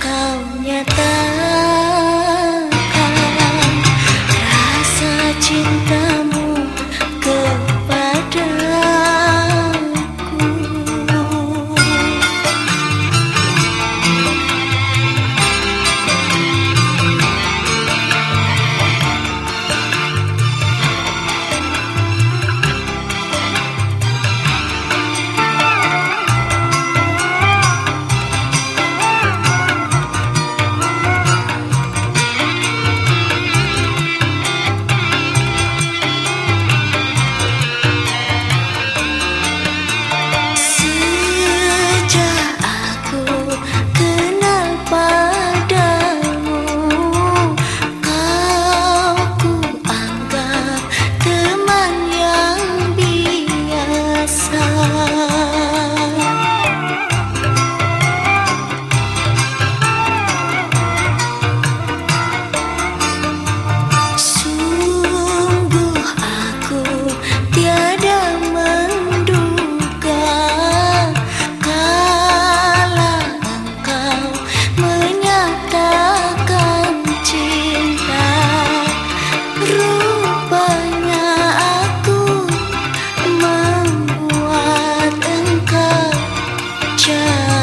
kau nyata shine.